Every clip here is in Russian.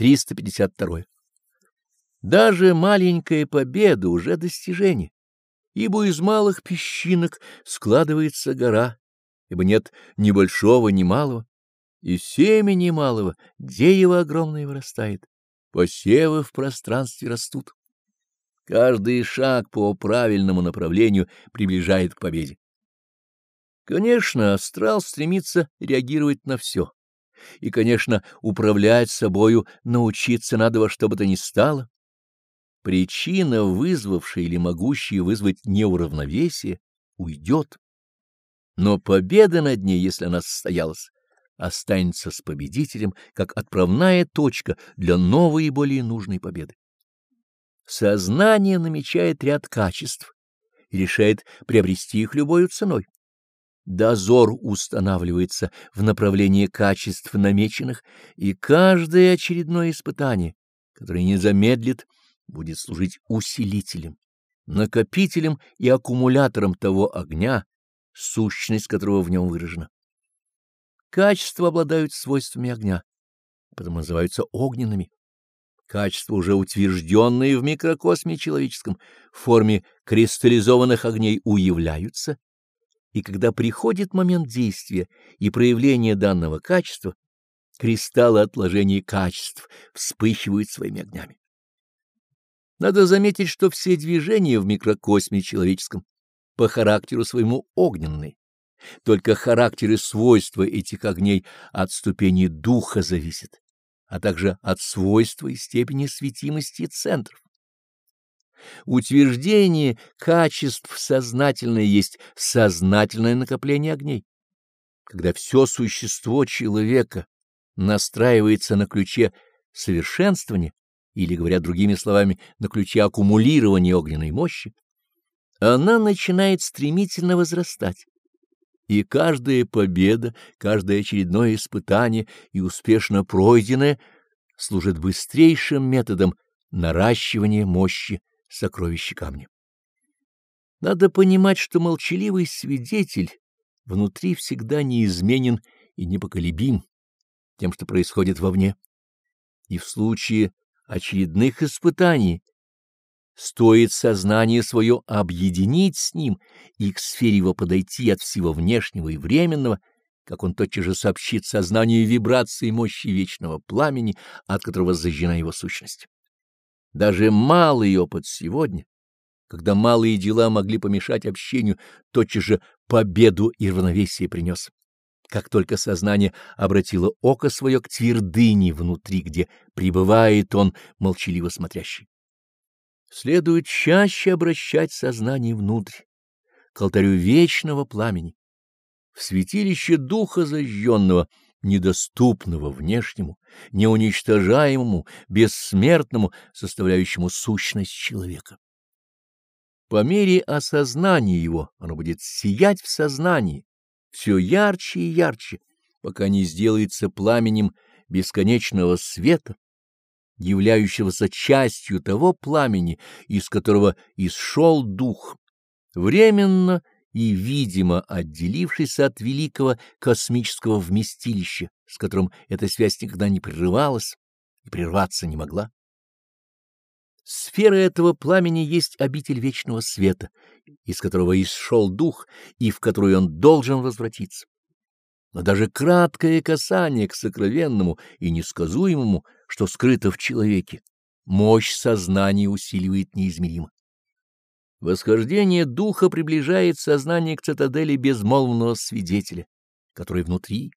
352. Даже маленькая победа уже достижение, ибо из малых песчинок складывается гора, ибо нет ни большого, ни малого, и семени малого дерево огромное вырастает, посевы в пространстве растут. Каждый шаг по правильному направлению приближает к победе. Конечно, астрал стремится реагировать на все. И, конечно, управлять собою научиться надо во что бы то ни стало. Причина, вызвавшая или могущая вызвать неуравновесие, уйдет. Но победа над ней, если она состоялась, останется с победителем как отправная точка для новой и более нужной победы. Сознание намечает ряд качеств и решает приобрести их любой ценой. Дозор устанавливается в направлении качеств намеченных, и каждое очередное испытание, которое не замедлит, будет служить усилителем, накопителем и аккумулятором того огня, сущность которого в нем выражена. Качества обладают свойствами огня, потому называются огненными. Качества, уже утвержденные в микрокосме человеческом, в форме кристаллизованных огней уявляются, и когда приходит момент действия и проявления данного качества, кристаллы отложений качеств вспыхивают своими огнями. Надо заметить, что все движения в микрокосме человеческом по характеру своему огненные. Только характер и свойства этих огней от ступени духа зависят, а также от свойства и степени светимости центров. Утверждение качеств сознательное есть сознательное накопление огней. Когда все существо человека настраивается на ключе совершенствования, или, говоря другими словами, на ключе аккумулирования огненной мощи, она начинает стремительно возрастать. И каждая победа, каждое очередное испытание и успешно пройденное служит быстрейшим методом наращивания мощи сокровища камня. Надо понимать, что молчаливый свидетель внутри всегда неизменен и непоколебим тем, что происходит вовне. И в случае очередных испытаний стоит сознание свое объединить с ним и к сфере его подойти от всего внешнего и временного, как он тотчас же сообщит сознанию вибрации мощи вечного пламени, от которого зажжена его сущность. Даже малый опыт сегодня, когда малые дела могли помешать общению, тотчас же победу и равновесие принес. Как только сознание обратило око свое к твердыне внутри, где пребывает он, молчаливо смотрящий. Следует чаще обращать сознание внутрь, к алтарю вечного пламени, в святилище духа зажженного — недоступного внешнему, неуничтожаемому, бессмертному, составляющему сущность человека. По мере осознания его оно будет сиять в сознании, все ярче и ярче, пока не сделается пламенем бесконечного света, являющегося частью того пламени, из которого исшел дух, временно и, видимо, отделившись от великого космического вместилища, с которым эта связь никогда не прерывалась и прерваться не могла. Сфера этого пламени есть обитель вечного света, из которого исшел дух и в которую он должен возвратиться. Но даже краткое касание к сокровенному и несказуемому, что скрыто в человеке, мощь сознания усиливает неизмеримо. Восхождение духа приближает сознание к цитадели безмолвного свидетеля, который внутри,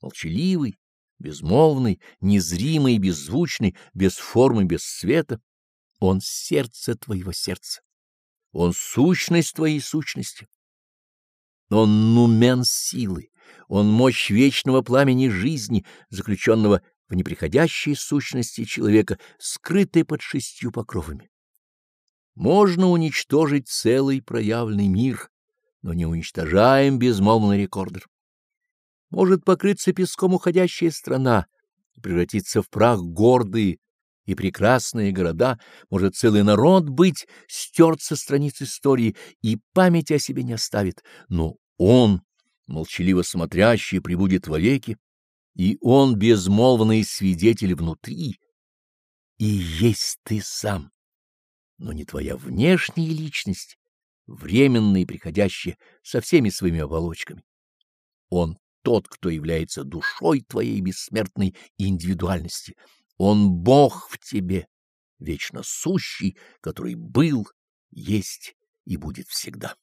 молчаливый, безмолвный, незримый, беззвучный, без формы, без света. Он сердце твоего сердца. Он сущность твоей сущности. Он нумен силы. Он мощь вечного пламени жизни, заключенного в неприходящей сущности человека, скрытой под шестью покровами. Можно уничтожить целый проявленный мир, но не уничтожаем безмолвный рекордер. Может покрыться песком уходящая страна, превратиться в прах гордые и прекрасные города, может целый народ быть стерт со страниц истории и память о себе не оставит, но он, молчаливо смотрящий, прибудет вовеки, и он безмолвный свидетель внутри, и есть ты сам, но не твоя внешняя личность, временная и приходящая со всеми своими оболочками. Он тот, кто является душой твоей бессмертной индивидуальности. Он Бог в тебе, вечно сущий, который был, есть и будет всегда.